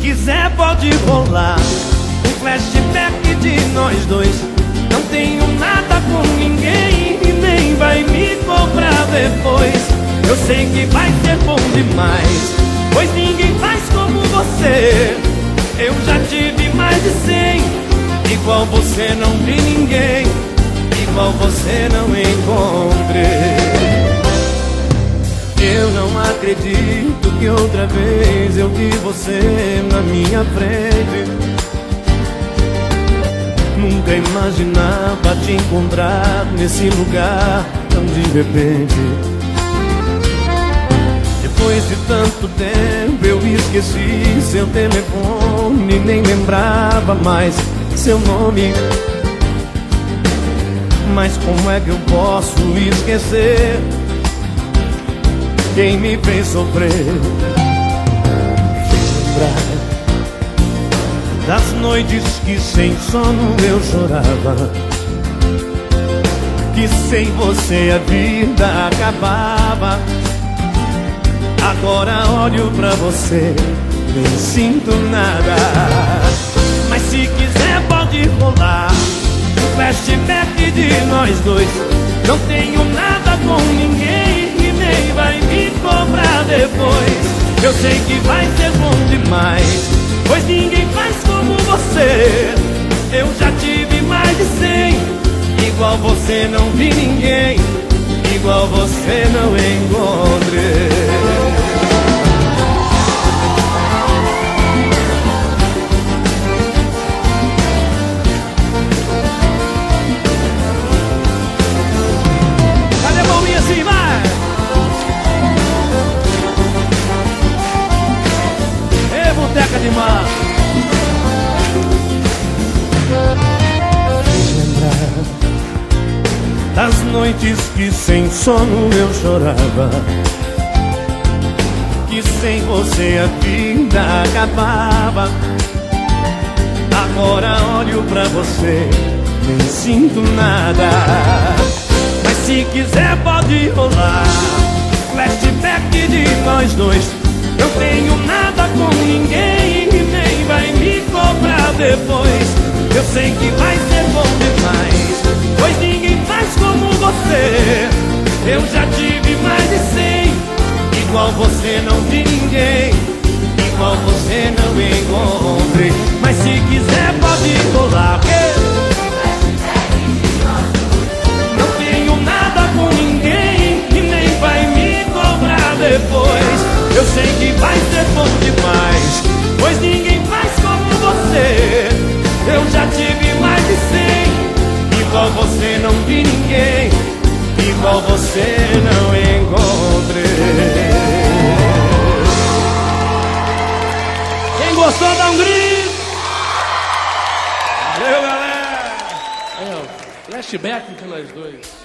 Quiser pode rolar. Um flashback de nós dois depois. Eu sei que vai ser bom demais Pois ninguém faz como você. Eu já tive mais de cem Igual você não vi ninguém Igual você não encontrei. Eu não acredito que outra vez eu vi você na minha frente. Nunca imaginava te encontrar nesse lugar tão de repente. Depois de tanto tempo eu esqueci seu telefone, nem lembrava mais seu nome. Mas como é que eu posso esquecer? quem me fez sofrer. Lembrar das noites que sem sono eu chorava, que sem você a vida acabava. Agora olho pra você, nem sinto nada. Mas se quiser pode rolar flashback de nós dois. Não tenho nada com ninguém e nem vai me cobrar depois. Eu sei que vai ser igual você não vi ninguém, igual você não encontrei. Cadê noites que sem sono eu chorava. Que sem você a vida acabava. Agora olho pra você, nem sinto nada. Mas se quiser pode rolar. Flashback de nós dois. Não tenho nada com ninguém E nem vai me cobrar depois. Eu sei que vai ser bom demais você Eu já tive mais de cem. Igual você não vi ninguém. Igual você não encontrei. Mas se quiser pode rolar não tenho nada com ninguém e nem vai me cobrar depois. Eu sei que vai ser bom demais, pois ninguém faz como você. Eu já tive mais de cem, igual você não vi ninguém, igual você não encontrei. Quem gostou, dá um grito! Valeu, galera! É, flashback entre nós dois.